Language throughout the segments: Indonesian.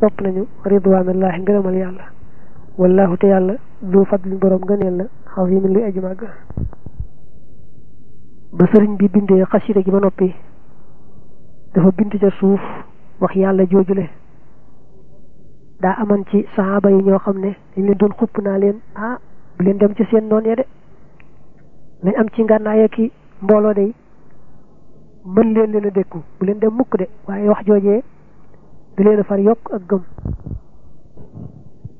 sopp nañu ridwanullahi ngërëmal yàlla. Wallahu te yàlla du fadli borom gëneel la xasim luy aji màgg. Ba sëriñ bi bindee xasida gi ba noppi dafa bind ca suuf wax yàlla joojule daa aman ci saxaaba yi ñoo xam ne dañ leen doon xupp naa leen ah bu leen dem ci seen noon ya de. Lañ am ci ngànnaay ki mbooloo day mën leen leen a bu leen dem mukk de. Waaye wax joojee du leen a far yokk ak gëm.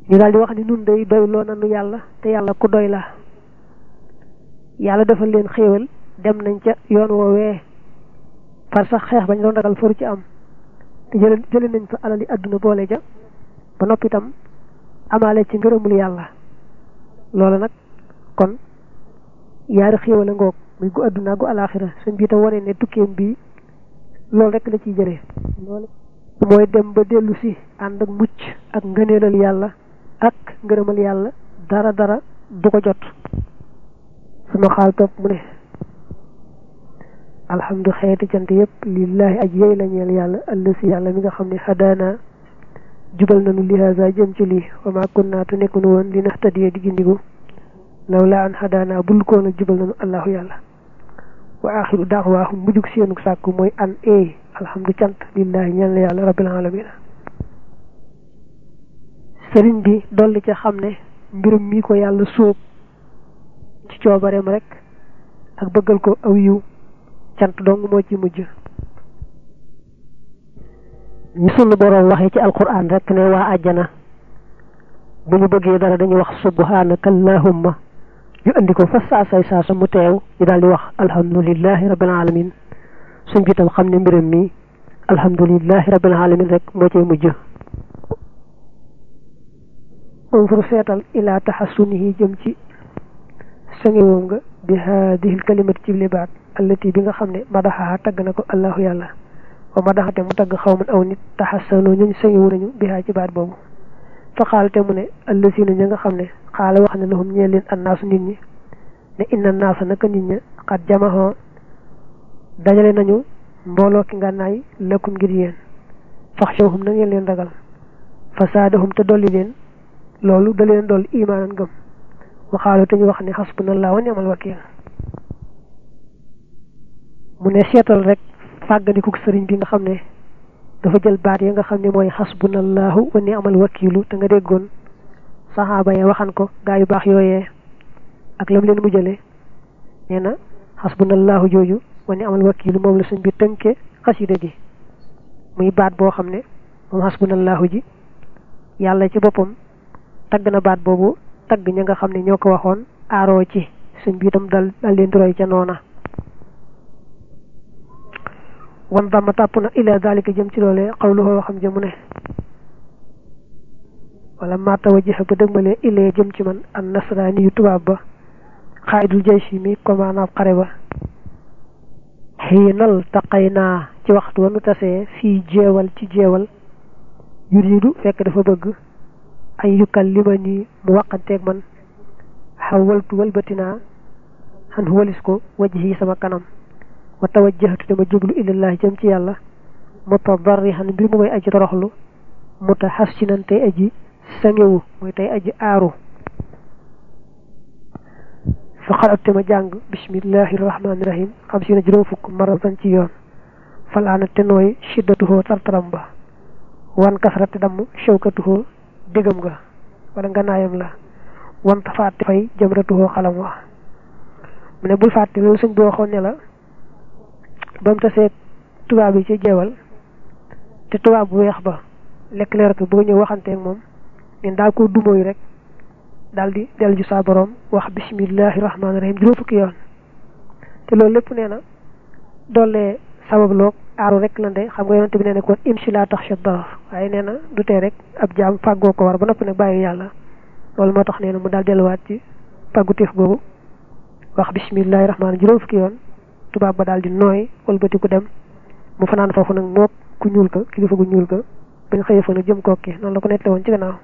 Ñu daal di wax ni nun day doy loo nanu yàlla te yàlla ku doy la. Yàlla dafa leen xéewal dem nañ ca yoon woowee. Far sax xeex bañ doon ragal faru ci am. Te jële nañ fa alali àdduna boole ja ba noppi itam amaale ci ngërëmul yàlla. Loola nag kon yaari xéewal a ngoog muy gu àdduna gu alaaxira suñ bi tam wane ne tukkeem bi loolu rek la ciy jëlee loolu mooy dem ba dellu si ànd ak mucc ak ngëneelal yàlla ak ngërëmal yàlla dara dara du ko jot. Sama xaal topp mu ne alhamdu xeeti cant yépp lillahi aj yey la ñeel yàlla ëllësi yàlla mi nga xam ne jubal nanu lihaza jëm ci lii wa ma kunna tu nekkunu woon li di gindigu an xadaana bul koon jubal nanu allahu yàlla. Wa axiru daawaahum mujjug seenu sàkku mooy an e alhamdu cant lillahi ñeel na yàlla rabbil alamin sëriñ bi dolli ca xam ne mbirum mii ko yàlla sóob ci coobareem rek ak bëggal ko aw yiw cant dong moo ci mujj. Ñu sunu boroom waxee ci alquran rek ne waa àjjana bu ñu bëggee dara dañuy wax subhanaka allahumma ñu andi ko fa saasay saasa mu teew ñu daal wax alhamdulillahi rabbil alamin suñ bi tam xam ne mbiram mi alhamdulillahi rabbil alamin rek moo cay mujj unfur seetal ila taxassunihi jëm ci sangewoom nga bi haadihi alkalimati ci libaat allati bi nga xam ne madaxaha tagg na ko allahu yàlla wa madaxate mu tagg xaw man aw nit taxassanoo ñuñ sangewu nañu bihaa ci baat boobu fa xaal te mu ne allazina ña nga xam ne dajale nañu mbooloo ki ngànnaay lëkkum ngir yéen. Faxshawhum na leen ragal. Fa saadahum te dolli leen. Loolu da leen dolli imaanan gëm. Waxaalu te ñu wax ne xasbunallah wa ni'mal wakiil. Mu ne seetal rek fàggandiku sëriñ bi nga xam dafa jël baat yi nga wa ni'mal wakiilu te nga déggoon saxaaba ya waxan ko gaa yu baax yooyee ak lam leen wa ni'mal wakiilu moom la sëñ bi tënke xasida gi. Muy baat boo xam ne moom xasbunallahu ji yàlla ci boppam tagg na baat boobu tagg ña nga xam ne ñoo ko ci. Sëñ bi itam dal dal leen roy ca noona. Wan dama tàpp na ila dalika jëm ci loolee xawluhoo waxam jëmu ne wala ma tawajjaha ba dëgmalee ilee jëm ci man an nasraani yu tubaab ba xaayidul jaysi mi commandant xare ba xiinal taqay naa ci waxtu wanu tasee fii jeewal ci jeewal yuriidu fekk dafa bëgg lima nii mu waqanteeg man xawaltu walbatinaa xan walis wajhi sama kanam wa tawajjahtu dama jublu ilallahi jëm ci yàlla mutadarrihan mbir mu may aji toroxlu mutahassinan tey aji sangewu mooy tey aji aaru fa xarate ma jàng bismillahi rahmaani rahim xam si na juróom fukk maratan ci yoon te wan kasrate damm shawkatuhoo dégam ga wala la wan tafaate fay jamratuhoo xalam wa mu ne bul fàtte loolu sëñ bi waxoon ne la ba mu tasee tubaab yi ci jeewal te tubaab bu ba lekk leer ko dumóoyu rek daal di dellu ju saa borom wax bismillahi rahmaani rahim juróom fukki yoon. Te loolu lépp nee na doole sabab loog aaru rek la nde xam nga yonente bi nee na kon waaye nee na du tee rek ab jaam fàggoo ko war ba noppi nag bàyyi yàlla. Loolu moo tax nee na mu daal delluwaat ci fàggu téef boobu. Wax bismillahi rahmaani juróom fukki yoon tubaab ba daal di nooy walbati ku dem. Mu fanaan foofu nag mook ku ñuul ka kilifa gu ñuul ka bañ xëyee fa nag jëm noonu la ko woon ci gannaaw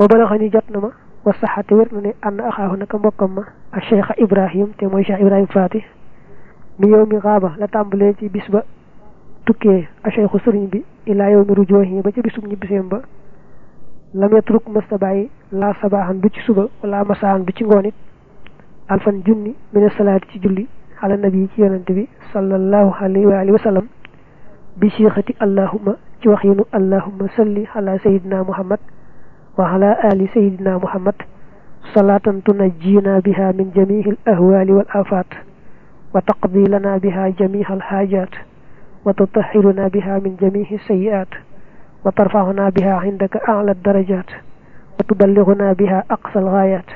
وبلغني جاتنما والصحة ورنني أن أخاه نك مبكما الشيخ إبراهيم تيموي شيخ إبراهيم فاتي من يوم غابة لتنبلي تي بسبة تكي الشيخ سرين بي إلى يوم رجوه بي بسبة نبسيم با لم يترك مستبعي لا صباحا بيش سبة ولا مساهم بيش غونت الفن جني من الصلاة تي جلي على النبي كي ينتبي صلى الله عليه وآله وسلم بشيختي اللهم تي وخينو اللهم صلي على سيدنا محمد wa ala ali sayidina muhammad salaatan tunajjina biha min jamihi al ahwali wal afat wa taqdi lana biha jamiha al hajat wa tutahhiruna biha min jamihi sayiat wa tarfa'una biha indaka a'la ad-darajat wa tuballighuna biha aqsa al-ghayat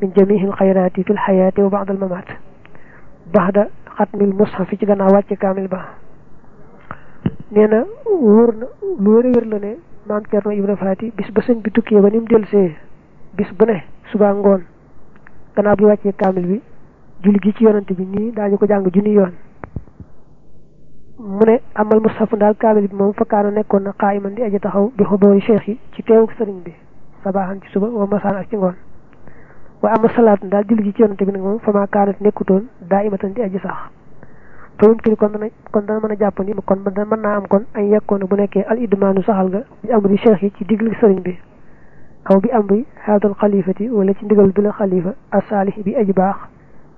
min jamihi al-khayrat fi al-hayat wa ba'da al-mamat ba'da khatmi al-mushaf ci gannaaw wàcce kaamil ba neena wóor na lu wér wér la ne maam Cerno Ibra Faati bis ba sëñ bi tukkee ba ni mu delsee bis bu ne suba ngoon gannaaw bi wàccee kaamil bi julli gi ci yonante bi nii daañu ko jàng junni yoon. Mu amal mushaf daal kaamil bi moom fakkaana nekkoon na xaayiman di aji taxaw bi xudoori cheikh yi ci teewuk sëriñ bi sabaaxan ci suba wa masaan ak ci ngoon. Wa ama salaatu daal julli gi ci yonante bi nag moom kaanat nekkutoon daa imatan di aji sax fa yumkin kon dana kon dana mën a jàpp ni kon mën naa am kon ay yekkoon bu nekkee al idmaanu saxal ga bi amri cheikh yi ci diglu sëriñ bi aw bi amri haadal xalifati wala ci ndigal bi la xalifa asaalih bi aji baax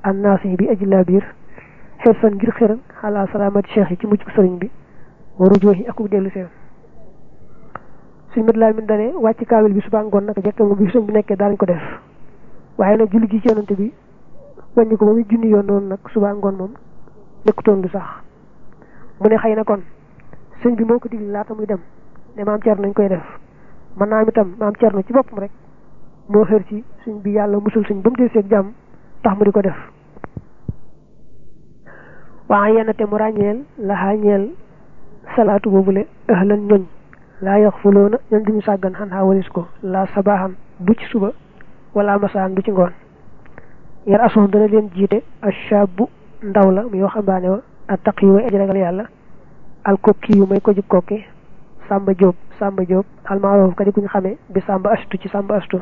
annaasih bi aji laabiir xirsan ngir xiral xalaa salaamati cheikh yi ci mucc sëriñ bi waru jooxi ak dellu seen suñ mat laa min dane wàcc kaamil bi suba ngoon nag jekk moom bi sëñ bi nekkee daanañ ko def waaye nag julli gi ci yonante bi wàññi ko ba muy junni yoon noonu nag suba ngoon moom nekkutoon lu sax. Mu ne xëy na kon sëñ bi moo ko digli laata muy dem ne maam Cerno nañ koy def. Man naa itam maam Cerno ci boppam rek moo xër ci suñ bi yàlla musul suñ ba mu del seeg jàmm tax mu di ko def. Waa yenn te mu ràññeel ñeel salaatu ahlan ñoñ laa ñoñ duñu sàggan xan ko. Laa sabaaxan du ci suba wala masaan du ci ngoon. Yar asoon dana leen jiite ashabu ndaw la muy waxambaane wa ak taq yu way aji ragal yàlla al kokki yu may ko jub kokki sàmba jóob sàmba jóob almaaroof ka di kuñ xamee bi sàmba astu ci sàmba astu.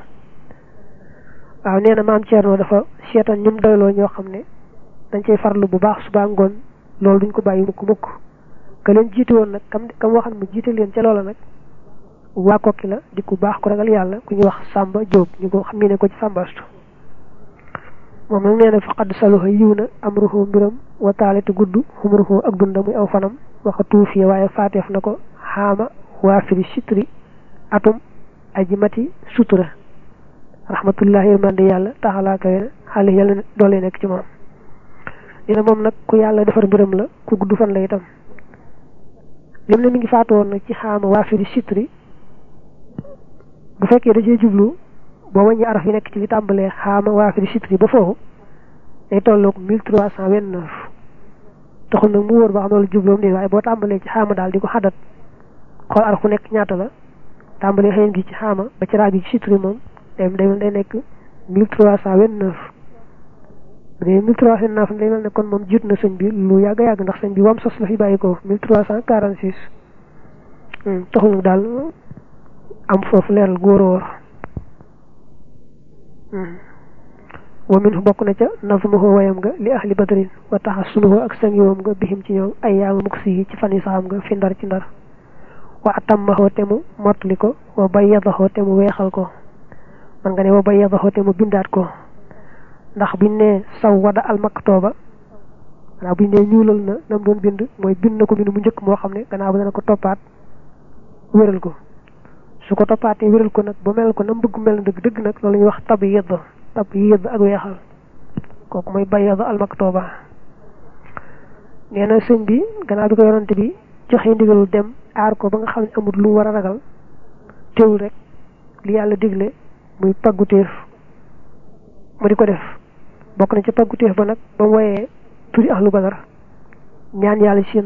Waaw nee na maam Thierno dafa seetaan ñum doyloo ñoo xam ne dañ cay farlu bu baax suba ngoon loolu duñ ko bàyyi mukk mukk. Ka leen jiite woon nag kam kam waxan mu jiite leen ca loola nag waa kokki la di ku baax ku ragal yàlla ku ñuy wax sàmba jóob ñu ko xam ne ko ci sàmba astu moom nag nee na faqad saluha yiw na amruhu mbiram wa taalitu gudd xumruhu ak dunda muy aw fanam waxa tuufiye waaye faateef na ko xaama waafiri sitri atum aji mati sutura. Rahmatullahi yërmande yàlla taxalaa kawe na xale yàlla doole nekk ci moom. Nee na moom nag ku yàlla defar mbiram la ku gudd fan la itam. Lim ne mi ngi nag ci xaama waafiri sitri bu fekkee da jublu boo wàññi araf yi nekk ci li tàmbalee xaama waafiri sitri ba foofu day tolloog mille trois mu wóor ba xam loolu jubloom nii waaye boo ci xaama daal di ko xadat xool araf ku nekk ñaata la tàmbalee xëyen gi ci xaama ba ci raab yi ci sitri moom day day day nekk day mel ne kon na bi lu ndax bi wam sos la fi daal am góor a wóor wa minhu bokk na ca nazmuhu wayam nga li ahli badrin wa taxassunuhu ak sangiwoom nga bihim ci ñoom ay yaamu mukk si ci fan yi saxam nga fi ndar ci ndar. Wa atammaxoo te mu mottali ko wa bayyadaxoo te mu weexal ko. Man nga ne wa bayyadaxoo te mu bindaat ko. Ndax biñ ne saw wada al maktooba gannaaw biñ ne ñuulal na nam doon bind mooy bind na ko bind mu njëkk moo xam ne gannaaw ba dana ko toppaat wéral ko. Su ko toppaatee wéral ko nag ba mel ko nam bëgg mel na dëgg dëgg nag loolu ñuy wax tab yedd tab yedd ak weexal. Kooku mooy bayyada al maktooba nee na sëñ bi gannaaw bi ko yonante bi joxe ndigalul dem aar ko ba nga xam ne amul lu war a ragal teewul rek li yàlla digle muy pagguteef mu di ko def. Bokk na ci pagguteef ba nag ba woyee turi ahlu badar ñaan yàlla ci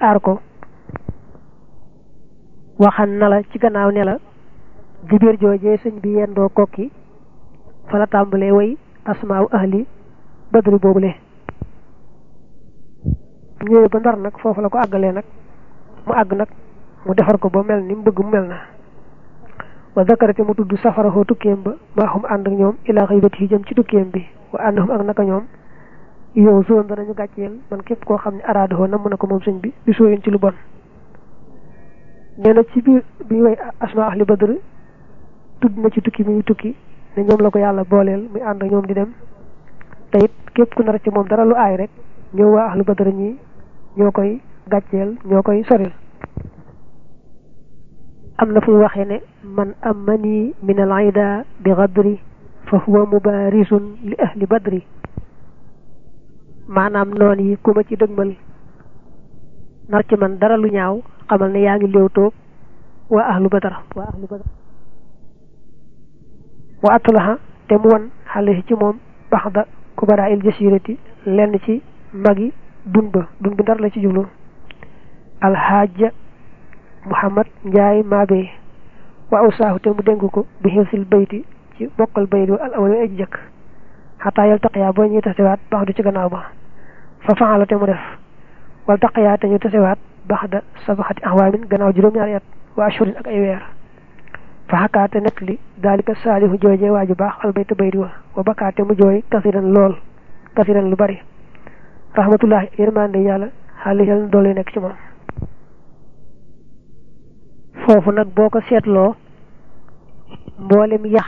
aar ko waxan na la ci gannaaw ne la dibéer joojee sëñ bi yendoo kokki fa la tàmbalee way asmaaw ahli badri boobule. Ñëwee ba ndar nag foofu la ko àggalee nag mu àgg nag mu defar ko ba mel ni mu bëgg mu mel na. Wa zakarate mu tudd safarahoo tukkeem ba maa xum ànd ak ñoom ilaa xëybati yi jëm ci tukkeem bi wa àndahum ak naka ñoom. Yow zone danañu gàcceel man képp koo xam ne araadoo na mën a ko moom sëñ bi bi sooyin ci lu bon nee na ci biir bi way asma ahli badr tudd na ci tukki mi tukki ne ñoom la ko yàlla booleel muy ànd ñoom di dem. Te it képp ku nar ci moom dara lu aay rek ñëw waa ahli badr ñi ñoo koy gàcceel ñoo koy soril. Am na fu waxee ne man amani min al aida bi gadri fa huwa mubarisun li ahli badri. Maanaam noon yi ku ma ci dëgmal nar ci man dara lu ñaaw xamal ne yaa ngi léew toog waa ahlu badar waa ahlu badar. Wa atlaha te mu won xale ci moom baxda kubara il jasirati lenn ci magi dun ba dun bi ndar la ci jublu. Muhammad njaay maabe wa awsaahu te mu dénk ko bi xilsil bayti ci bokkal bayt wa al awal aji jëkk. Xataa yal taqiyaa boo ñuy tasewaat bax du ci gannaaw ba. Fa faxala te mu def. Wal taqiyaa te ñu tasewaat bax da sabaxati axwaamin gannaaw juróom-ñaari at wa ashurin ak ay weer. Fa xakaate net li daalika saalihu joojee waaju baax albayta bayt wa wa bakkaate mu jooy kasiran lool kasiran lu bari. Rahmatullahi yërmande yàlla xaali yàlla doole nekk ci moom. Foofu nag boo ko seetloo mboolem yax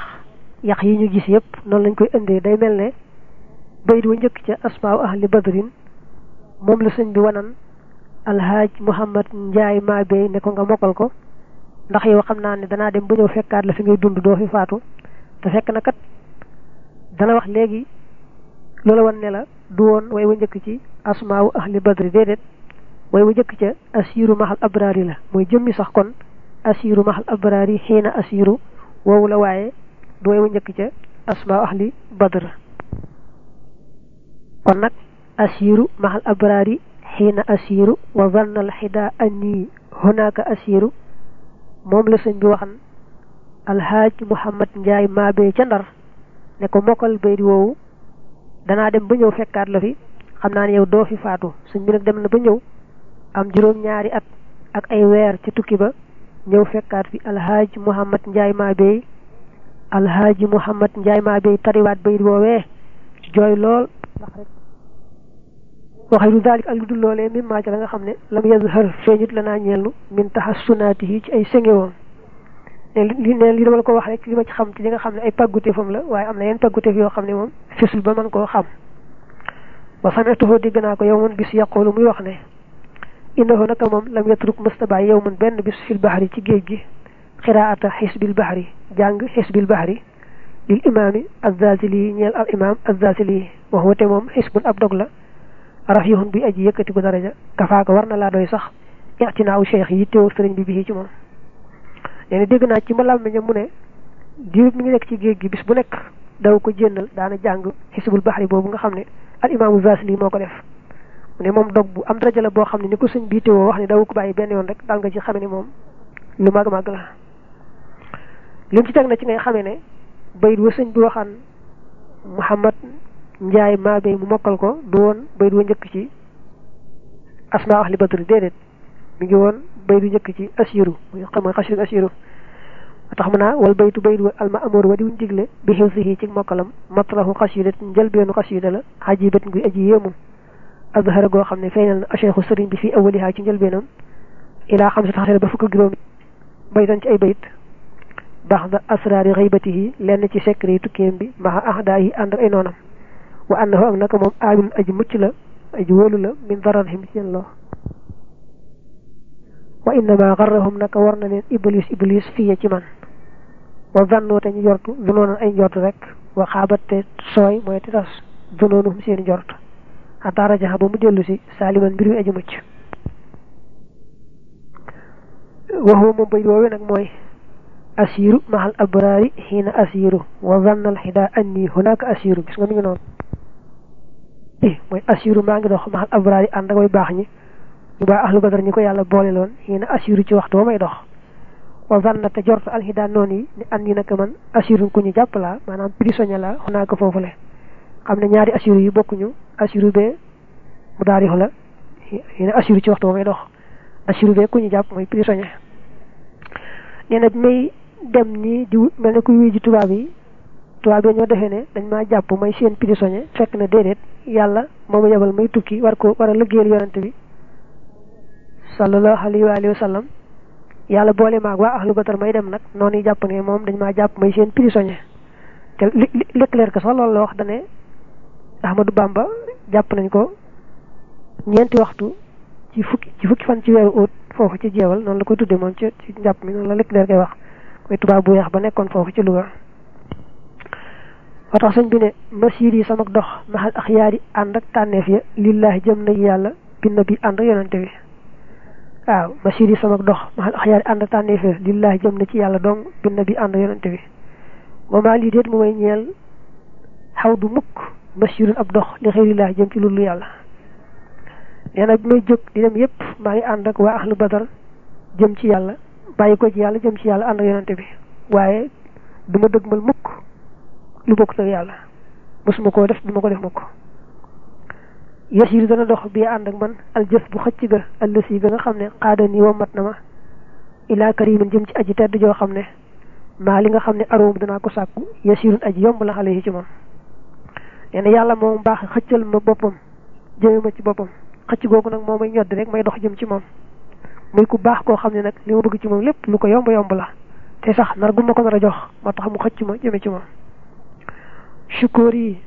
yax yi ñu gis yëpp noonu lañ koy day mel ne wa njëkk ca asmaaw ahli badrin moom la sëñ bi wanan alhaaj muhammad njaay maabey ne ko nga mokkal ko. Ndax yow xam naa ne danaa dem ba ñëw fekkaat la fi ngay dund doo fi faatu. Te fekk na kat dana wax léegi loola wan ne la du woon way wa njëkk ci asmaaw ahli badri déedéet. Way wa njëkk ca asiru mahal abraari la. Mooy jëmmi sax kon asiru mahal abraari xiina asiru woowu la waaye du way wa njëkk ca asmaaw ahli badr. Kon nag asiru mahal abraari xiina asiru wa zanna al xida anni hunaka asiru moom la sëñ bi waxan alhaaj muhammad njaay maabee ca ndar ne ko mokkal baydi woowu danaa dem ba ñëw fekkaat la fi xam naa ne yow doo fi faatu sëñ bi nag dem na ba ñëw am juróom ñaari at ak ay weer ci tukki ba ñëw fekkaat fi alhaaj muhammad njaay maabee alhaaj muhammad njaay maabee tariwaat baydi woowee jooy lool ndax rek waxee du daalik ak lu dul loolee min maa ca la nga xam ne lam yazhar feeñut la naa ñeelnu min tahassunaati yi ci ay sengewoom ne li ne li dama la ko wax rek li ma ci xam ci li nga xam ne ay pàgguteefam la waaye am na yenn pàgguteef yoo xam ne moom fisul ba mën koo xam wa sametuhoo dégg naa ko yow man bis yaqulu muy wax ne innahu naka moom lam yatruk mustabaay yow man benn bis fil bahri ci géej gi xiraata xisbil bahri jàng xisbil bahri lil imaami azzazili ñeel al imam azzazili wax wate moom xisbun ab rafihun bi aji yëkkati ko daraja kafaaka war na laa doy sax itinaaw cheikh yi teewul sëriñ bi bii ci moom nee na dégg naa ci ma làmmiñam mu ne diir mi ngi nekk ci géej gi bis bu nekk daw ko jénnal daana jàng xisbul baxri boobu nga xam ne al imaamu zasili moo ko def mu ne moom dog bu am daraja la boo xam ne ni ko sëñ bii teewoo wax ne daw ko bàyyi benn yoon rek daal nga ci xame ne moom lu màgg màgg la lim ci teg na ci ngay xamee ne bayit wa sëñ bi waxaan muhammad njaay maabey mu mokkal ko du woon bayit wa njëkk ci asmaa ahli badri déedéet mi ngi woon bayit wa njëkk ci asiru muy xam xasrin asiru tax mu naa wal baytu bayit wa alma amoor wa di wuñ digle bi xew si ci mokkalam matlahu xasidat njëlbeenu xasida la xajibat nguy aji yéemu azhara goo xam ne feeñal na acheikhu sëriñ bi fii awaliha ci njëlbeenam ilaa xam si taxasira ba fukk juróom baytan ci ay bayit baax da asraari xaybatihi lenn ci secret yi bi maxa ahdaa ànd ay noonam wa annahu ak naka moom aamin aji mucc la aji wóolu la min dararhim ci seen loo wa innama garrahum naka war na leen iblis iblis fiye ci man wa zannoo te ñu jortu zunoonan ay njort rek wa xaabat te sooy mooy te tas zunoonuhum seen njort xataa rajaxa ba mu dellu si saaliman mbir mi aji mucc waxuma moom bay woowee nag mooy asiru mahal abraari xiina asiru wa zanna al xida anni hunaka asiru gis nga mi ngi noonu mooy asiru maa ngi dox mahal abraari ànd ak way baax ñi ñu baa ahlu badar ñi ko yàlla boole loon xiina asiru ci waxtu ba may dox. Wa zanna te jortu al xida noon yi ni anni naka man asiru ku ñu jàpp laa maanaam prisonnier la hunaka foofu le. Xam ne ñaari asiru yi bokkuñu asiru bee mu daarixu la xiina asiru ci waxtu ba may dox. Asiru bee ku ñu jàpp mooy prisonnier. Nee na bi may dem nii di mel ne kuy wuy ji tubaab yi tubaab ñoo defee ne dañ maa jàpp may seen prisonnier fekk na déedéet yàlla mooma yebal may tukki war ko war a liggéeyal yonante bi sallallahu alayhi wa alihi wa sallam. yàlla boole maag waa ahlu badar may dem nag noonu jàpp ne moom dañ maa jàpp may seen prisonnier. te Leclerc que sax loolu wax dane Ahmadou Bamba jàpp nañ ko ñeenti waxtu ci fukki ci fukki fan ci weeru août foofu ci jeewal noonu la koy tuddee moom ci njàpp mi noonu la Leclerc koy wax. mooy tubaab bu weex ba nekkoon foofu ci Louga moo tax sëñ bi ne masir sama dox maxal ak yaari ànd ak tànneef ya lillahi jëm na yàlla bi ànd ak yonante bi. Waaw sama dox maxal ak yaari ànd ak tànneef ya lillahi jëm na ci dong bi ànd ak yonante bi. Moomaa lii déet mu may ñeel xaw du mukk masirun ab dox li xëy lillahi jëm ci lullu yàlla. Nee na bi may jóg di dem yépp maa ngi ànd ak waa ahlu badar jëm ci ci jëm ci ak bi. Waaye du ma dëgmal mukk lu bokk ak yàlla. Mosuma koo def duma ko def mukk. Yasiir dana dox bi ànd ak man aljës bu xëcc ga allësi ga nga xam ne xaada nii mat na ma. Ilaa karimin jëm ci aji tedd joo xam ne maa li nga xam ne aroom danaa ko sàkku yasiirun aji yomb la xale yi ci moom. Nee na yàlla moom baax xëccal ma boppam jëme ma ci ñodd rek may dox jëm ci muy ku li bëgg ci lu ko yomb yomb la. Te sax nar gu ma ko jox tax mu ma jëme ci sukóor yi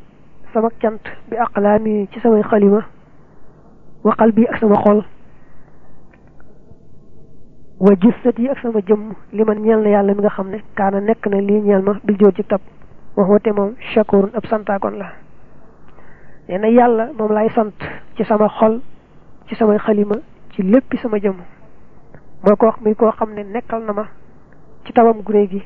sama cant bi aqlaami ci samay xalima waxal bi ak sama xol wa jissat yi ak sama jëmm li man ñeel na yàlla mi nga xam ne kaana nekk na lii ñeel ma bil joor ci tab waxoote moom shakurun ab santaakoon la nee na yàlla moom laay sant ci sama xol ci samay xalima ci léppi sama jëmm mooy ko muy koo xam ne nekkal na ma ci tawam guré gi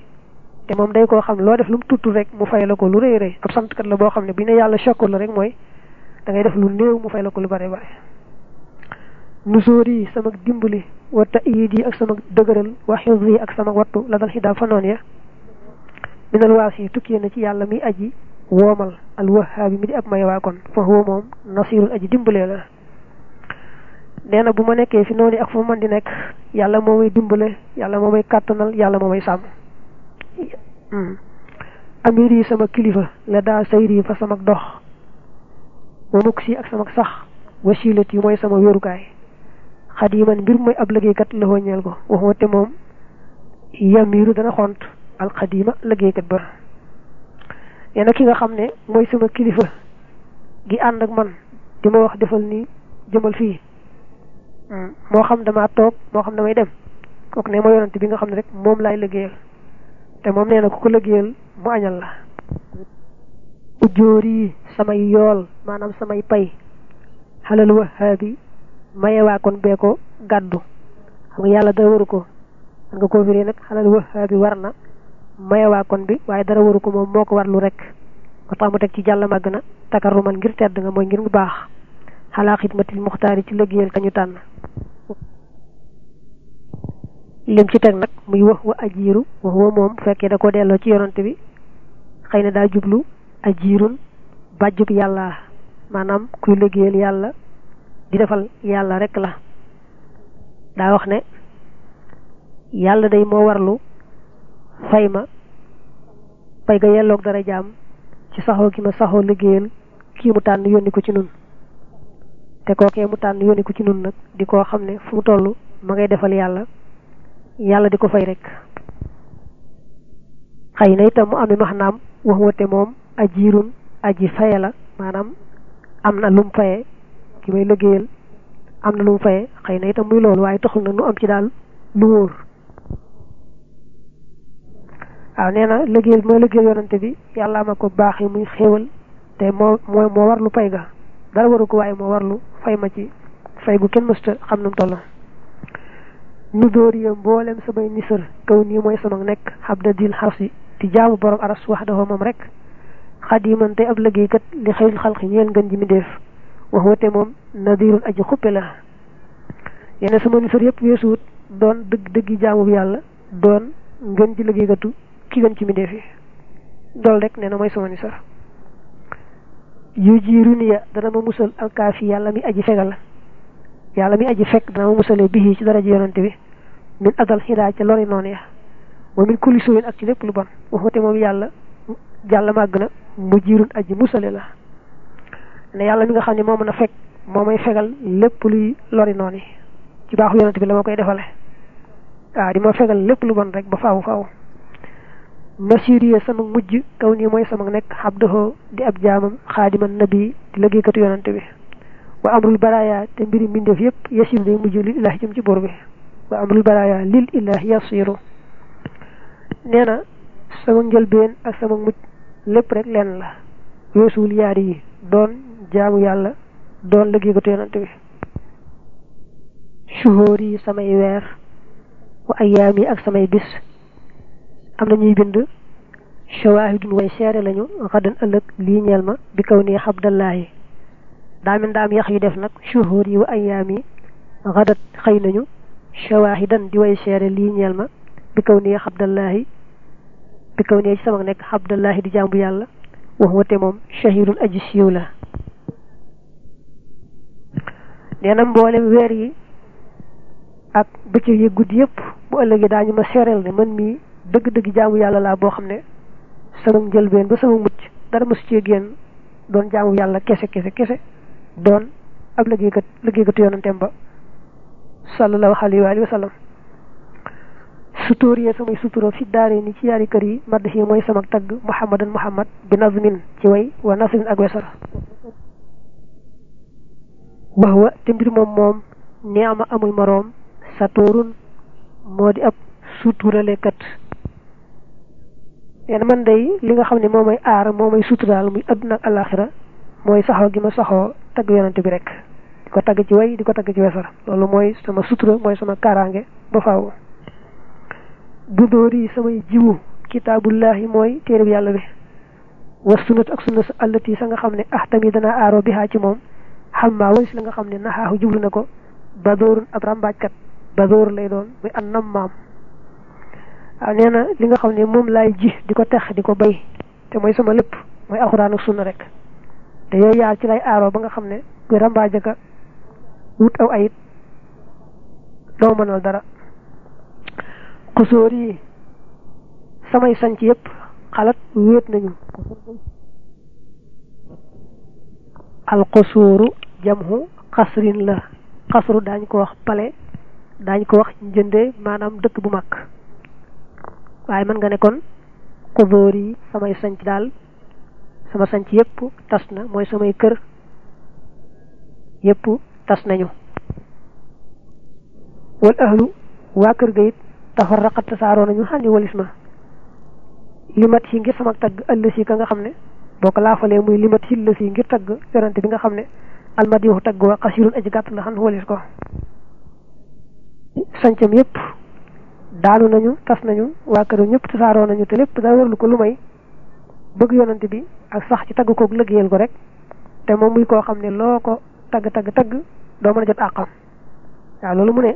te moom day koo xam loo def lu tuttu rek mu fay la ko lu rëy rëy ab santkat la boo xam ne bi ne yàlla shakur la rek mooy da ngay def lu néew mu fay la ko lu bare bare nusóor yi sama dimbali wa ta'yid yi ak sama dëgëral wa xifz ak sama wattu la dal xidaab fa noon ya minal waas yi tukkee na ci yàlla mi aji woomal al wahaabi mi di ab may waa kon fa huwa moom nasirul aji dimbalee la nee na bu ma nekkee fi noonu ak fu man di nekk yàlla moo may dimbale yàlla moo may kàttanal yàlla moo may sàmm amir yi sama kilifa la daa sayri fa sama dox wa mukk si ak sama sax wasilat yi mooy sama wérukaay xadiman mbir mooy ab liggéeykat la ñeel ko waxuma te moom yamiru dana xont alxadima liggéeykat ba nee na ki nga xam ne mooy sama kilifa gi ànd ak man di ma wax defal nii jëmal fii moo xam damaa toog moo xam damay dem kooku ne ma yonante bi nga xam ne rek moom laay liggéeyal te moom nee na ku ko liggéeyal mu añal la ujjóor yi samay yool maanaam samay pay xalal wahaabi mayewaa kon bee ko gàddu. Xam nga yàlla dara waru ko. Nga koo firee nag xalal wahaabi war na mayewaa kon bi waaye dara waru ko moom moo ko warlu rek. Moo tax mu ci jàll màgg na ngir tedd nga mooy ngir mu baax. Muxtaari ci kañu tànn lim ci teg nag muy wax wa ajiiru wax wa moom fekkee da ko delloo ci yonante bi xëy na daa jublu ajiirun bàjjub yàlla maanaam kuy liggéeyal yàlla di defal yàlla rek la. Daa wax ne yàlla day moo warlu fay ma fay ga yelloog dara jaam ci saxoo gi ma saxoo liggéeyal kii mu tànn yónni ko ci nun. Te kookee mu tànn yónni ko ci nun nag di koo xam ne fu mu toll ma ngay defal yàlla yàlla di ko fay rek. Xëy na itam mu amee maxnaam wax wate moom ajiirun aji faye la maanaam am na lum faye ki may liggéeyal am na lum faye xëy itam muy taxul na nu am ci lu yonante bi ko muy xéewal te moo warlu pay ga. Dara waru ko waaye moo warlu fay ma ci fay gu kenn nu dóor ya mboolem samay nisër kaw nii mooy sama nekk xabda dil xarsi di jaamu borom aras wax dafa moom rek. Xadiman tey ab liggéeykat li xëyul xalqi ñeel ngën ji mi def. Wax wate moom nadirun aji xuppe la. Yenn sama nisër yëpp weesuwut doon dëgg dëggi jaamu yàlla doon ngën ji liggéeykatu ki gën ci mi def yi dool rek nee na mooy sama nisër yu ji runiya dana ma musal alkaafi yàlla mi aji fegal. Yàlla mi aji fekk dana ma musalee bii ci dara ji yonante bi min adal xidaa ca lori noonu ya wa min kulli suwin ak ci lépp lu bon waxute moom yàlla jàll màgg na mu jiirun aji musale la ne yàlla mi nga xam ne moo mën a fekk moo may fegal lépp luy lori noonu ci baaxu yonent bi la ma koy defale waaw di ma fegal lépp lu bon rek ba faaw faaw masiriye sama mujj kaw nii mooy sama nekk xabdaho di ab jaamam xaadiman nabi di liggéeykatu yonent bi wa amrul baraya te mbiri mbindeef yépp yasiru day mujj lil ilahi jëm ci buur bi mujj lépp rek lenn la weesuwul yaari yi doon jaamu yàlla doon liggéeykatu yonent bi suhóor yi samay weer wa ayaam yi ak samay bis am na ñuy bind shawahidun way seere lañu xadan ëllëg lii ñeel ma bi kaw nii xabdallaahi daa min daam yax yu def nag suhóor yi wa ayaam yi xadat xëy nañu shawahidan di way seere lii ñeel ma bi kaw nii xabdallaahi bi kaw ci sama di yàlla wax wate moom shahidun aji siiw la. Nee na mboolem weer yi ak bëccëg yi guddi yëpp bu ëllëgee daañu ma seereel ne man mii dëgg-dëgg jaamu yàlla laa boo xam ne sama njëlbeen ba sama mucc dara cee génn doon yàlla kese kese kese doon ab liggéeykat liggéeykatu yonanteem ba sallallahu alayhi wa sallam. Sutóor yee samay sutura fi daare ni ci yaari kër mooy sama tagg muhammadan muhammad bi nazmin ci way wa nasrin ak wesar wax wa te mbir moom moom nee ama amul moroom satóorun moo di ab suturalekat yéen man day li nga xam ne moo may aar moo may suturaal muy adduna ak alaxira mooy saxoo gi ma saxoo tagg yonante bi rek di ko tagg ci way di ko tagg ci wesar loolu mooy sama sutura mooy sama kaaraange ba faaw. Budóor yi samay jiwu kitaabullahi mooy téereb yàlla bi. Wa sunnat ak sunna allati sa nga xam ne ah tamit dana aaro bi xaa ci moom. Xam maa walis la nga xam ne naxaaxu jublu na ko. Badoorun ab ràmbaajkat. Badoor lay doon muy an nam maam waaw nee na li nga xam ne moom laay ji di ko tex di ko bay te mooy sama lépp mooy alxuraan ak sunna rek. Te yooyu yaar ci lay aaroo ba nga xam ne kuy ràmbaajaka wut aw ayit doo mënal dara. Xusóor yi samay sanc yëpp xalat wéet nañu. Alxusuuru jamhu xasrin la. Xasru daañ ko wax pale daañ ko wax maanaam dëkk bu mag. Waaye mën nga ne kon yi samay sanc daal sama sanc yëpp tas na mooy samay kër yëpp tas nañu. Wal ahlu waa kër ga it tafarraqat tasaaroo nañu xànni walis ma. Limat yi ngir sama tagg ëllës yi ka nga xam ne boo ko laafalee muy limat yi ëllës yi ngir tagg yonante bi nga xam ne almadihu tagg wa xasirun aji gàtt la xam walis ko. Sancam yëpp daanu nañu tas nañu waa këram ñëpp tasaaroo nañu te lépp daa warlu ko lu may bëgg yonante bi ak sax ci tagg koog lëggéeyal ko rek te moom muy koo xam ne loo ko tagg tagg tagg doo mën a jot àqam. Waaw loolu mu ne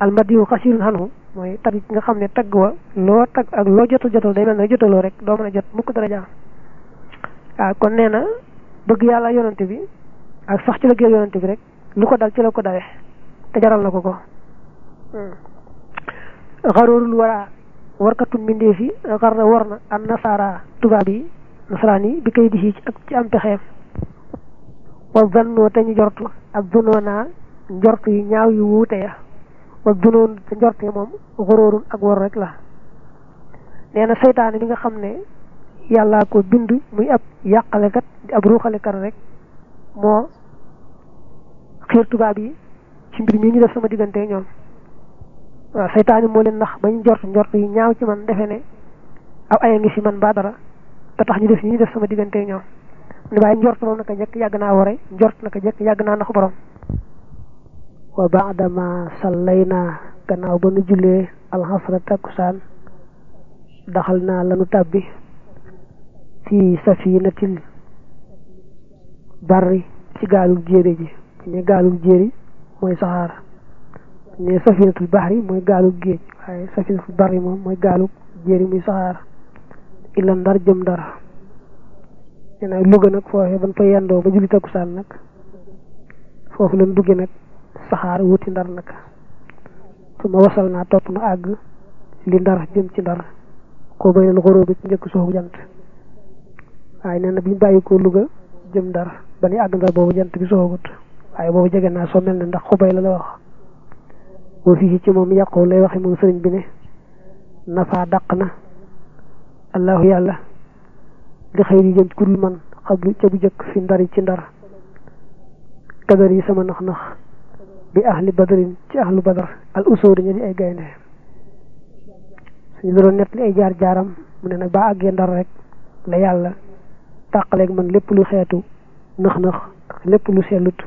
almadihu xasirun xanhu mooy tagg nga xam ne tagg wa loo tagg ak loo jotal jotal day mel ne jotaloo rek doo mën a jot mukk dara jaam waaw kon nee na bëgg yàlla yonante bi ak sax ci la géej yonante bi rek lu ko dal ci la ko dawee te jaral ko ko. Xaroorul wara warkatun mbindee fi xar na war na an nasaara tubaab yi bi koy di ci ak ci am wa ñu jortu ak dunoonaa njortu yu ñaaw yu wuute ya. Wa dunoon te njorte moom xoroorun ak war rek la. Nee na bi nga xam ne yàllaa ko bind muy ab yàqalekat di ab ruuxalekat rek moo xiir tubaab yi ci mbir mii ñu def sama diggante ñoom. Waaw seytaane moo leen nax bañ njort njort yi ñaaw ci man defe ne aw aya ngi fi man ba dara te tax ñu def ñu def sama diggante ñoom ne waaye njort moom naka jekk yàgg naa ware njort naka jekk yàgg naa nax borom. Wa baadama sallayna gannaaw ba nu jullee alxasra takkusaan daxal naa lanu tàbbi fi safinatil barri ci gaalug jéeri ji. Ne gaalug jéeri mooy saxaar ne safinatul bahri mooy gaalug géej waaye safinatul barri moom mooy gaalug jéeri muy saxaar. Illa ndar jëm ndar na Louga nag foofee ban fa yendoo ba julli takkusaan nag foofu lañ dugge nag saxaar wuti ndar nag. Su ma wasal naa topp na àgg li ndar jëm ci ndar koo bay xoroo bi ci njëkk soxu jant. Waaye nee na bi ñu ko Louga jëm ndar ba ni àgg ndar boobu jant bi soogut waaye boobu jege naa soo mel ndax xubay la la wax ci lay waxe bi ne nafa dàq na. Allahu li xëy yi jëm ci kudul man xablu ca bu fi ndari ci sama nax nax bi ahli badarin ci ahlu badar. Al usóori ña di ay gaynde. Suñu doon nett li ay jaar jaaram mu ne ba àggee ndar rek la yàlla tàqaleeg man lépp lu xeetu nax nax lépp lu sellut.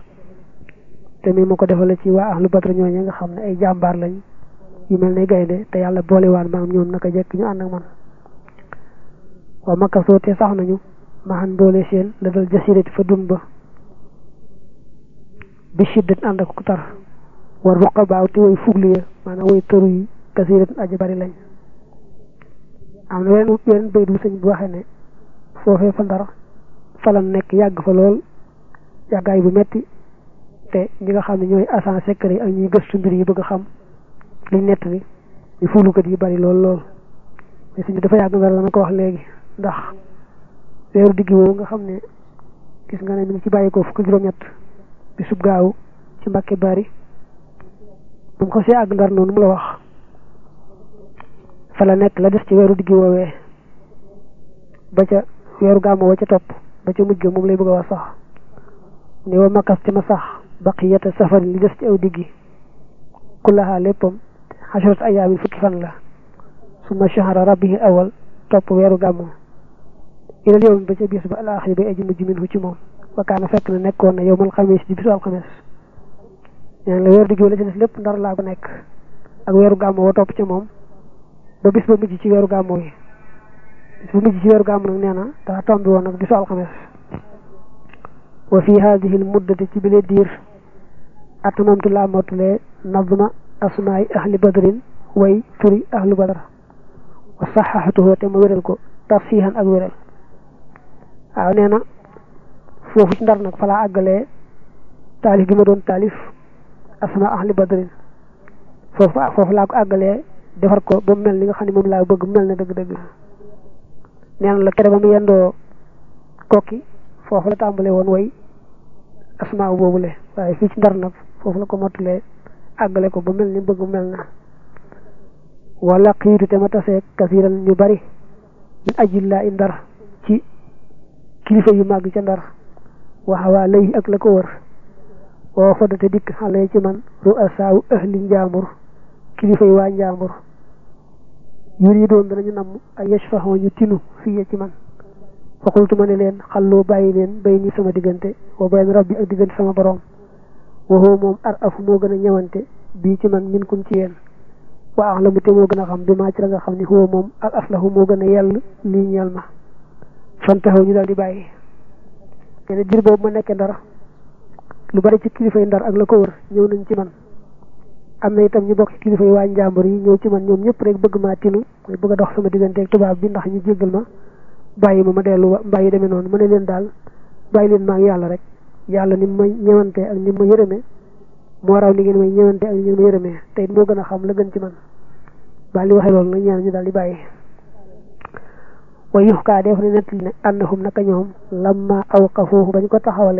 Te mi ma defale ci waa ahlu badar ñooñu nga xam ne ay jàmbaar lañ yu mel ne gaynde te yàlla boolewaan maam ñoom naka jekk ñu ak man waa makka soo te sax nañu. Maxan boole seen la dal jasirati fa dun ba. Bi shiddat ànd ak ku tar war ruqa baaw te way fuglu ya. Maanaam way tëru yi kasiratin aji bari lañ. Am na weneen weneen bayt bu sëñ bu waxee ne foofee fa ndar falan nekk fa bu metti te ñi nga xam ne ñooy agent secret ak ñuy gëstu mbir yi bëgg xam liñ nett ni ñu fuglukat yi bari lool lool. Mais sëñ dafa yàgg ndar la ma ko wax ndax weeru diggi woowu nga xam ne gis nga ne mi ngi ci bàyyi ko fukk juróom-ñett bi sub gaaw ci mbàkke bari. bu ko see àgg ndar noonu mu la wax. fa la nekk la des ci weeru diggi woowee. ba ca weeru wa ca topp ba ca mujj lay bëgg a wax sax. ni wa makkas ci ma sax baqiyata safari li des ci aw diggi. kullaha léppam xasharat ayaamin fukki fan la. suma shahara rabbihi awal topp weeru gàmmo ilal yow ba ca bis ba alaaxiri bay aji mujj min ci moom. Wakaana fekk na nekkoon na yowmal xamis di bisu alxames ñaan la weeru diggi la ci des lépp ndar laa ko nekk. Ak weeru gàmmo wa topp ca moom. Ba bis ba mujj ci weeru gàmmo yi. Bis ba mujj ci weeru gàmmo nag nee na daa tombi woon nag bisu alxames wa fi hadihi l muddati ci bile diir. Atamamtu laa motulee nadma asmaai ahli badrin way turi ahlu badar. Wa saxaxatuhu te ma wéral ko tafsihan ak wéral waaw nee na foofu ci ndar nag fa laa àggalee taalif gi ma doon taalif asma ahli badrin. Foofu foofu laa ko àggalee defar ko ba mel ni nga xam ne moom laa bëgg mel ne dëgg-dëgg. Nee na la kere ba mu la way asma boobule. Waaye fii ci ndar nag foofu la ko motulee àggale ko ba mel ni bëgg mel na. Wala kasiran ñu bari min ajillaa i ndar ci kilifa yu màgg ca ndar. Waxawaa lay ak la ko wër. Woo fodate dikk xale ci man ru'asaawu ahli njaambur kilifa yi waa njaambur. Yur yi doon danañu namm ay yashfaxoo ñu tinu fii ci man. Faqultu ma ne leen bàyyi leen bay ni sama diggante wa bayn rabbi ak diggante sama borom waxoo moom ar afu moo gën a ñëwante bii ci man min kum ci yéen. Wa axlamu te moo gën a xam bi ci la nga xam ni huwa moom ak aslahu moo gën a yell ñeel ma fantaxaw ñu daal di bàyyi. Ñene dir boobu ma nekkee ndar lu bari ci kilifa yi ndar ak la ko wër ñëw nañ ci man. Am na itam ñu bokk ci kilifa yi waa njàmbur yi ñëw ci man ñoom ñëpp rek bëgg maa tinu bëgg dox sama digganteeg tubaab bi ndax ñu jéggal ma bàyyi ma ma dellu mbàyyi demee noonu. Ma ne leen daal bàyyi leen maa yàlla rek. Yàlla ni ma ñëwante ak ni ma yërëmee moo raw ni ngeen may ñëwante ak ni ma yërëmee te it moo gën xam la gën ci man. Ñaan ñu di bàyyi ويحكي عليه لنتلين أنهم نكنهم لما أوقفوه بني قطع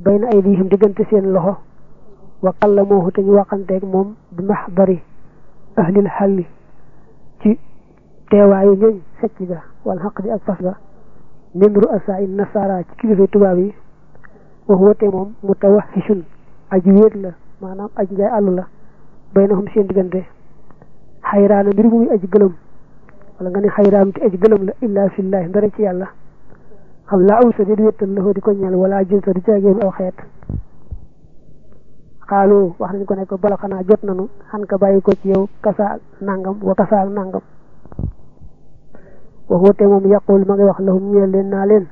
بين أيديهم دقن تسين له وقلموه تنواقا تيقمهم بمحضر أهل الحل تي تيواي نين سكيدا والحق دي أكفصدا من رؤساء النصارى تكيل في تبابي وهو تيمم متوحش أجوير له معنى أجوير الله بينهم سين دقن حيران مربوي أجوير wala nga ne xayraam te aji gëlëm la illa fillahi ndara ci yàlla. Xam laa aw sa di wéttal la di ko ñeel wala jinsa di caagéenu aw xeet. Xaalu wax nañ ko ne ko bala xanaa jot nanu xan ka bàyyi ko ci yow nangam wa kasa nangam. Waxoo te moom yàqul ma ngi wax lahum ñeel leen naa leen.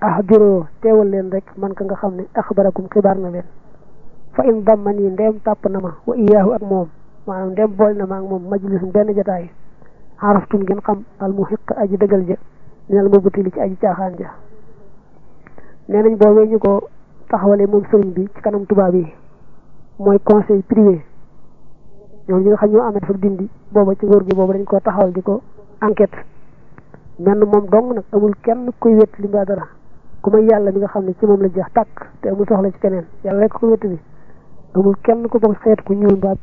Ah juróo teewal leen rek man ka nga xam ne axbarakum xibaar na leen. Fa in damma nii ndeem tàpp na ma wa iyaahu ak moom. Maanaam ndeem bool na ma ak moom majlisun benn jataay xaraftum ngeen xam al mu xiq aji dëggal ja minal mu butili ci aji caaxaan ja. Nee nañ boobee ñu ko taxawalee moom sëriñ bi ci kanam tubaab yi mooy conseil privé. Ñoom ñi nga xam ñoo amee dafa dindi booba ci nguur gi boobu dañ ko taxawal di ko enquête. Menn moom dong nag amul kenn kuy wet li mbaa dara. Ku may yàlla mi nga xam ne ci moom la jeex tàkk te amul soxla ci keneen. Yàlla rek ko wétu bi amul kenn ku bokk xeet ku ñuul mbaa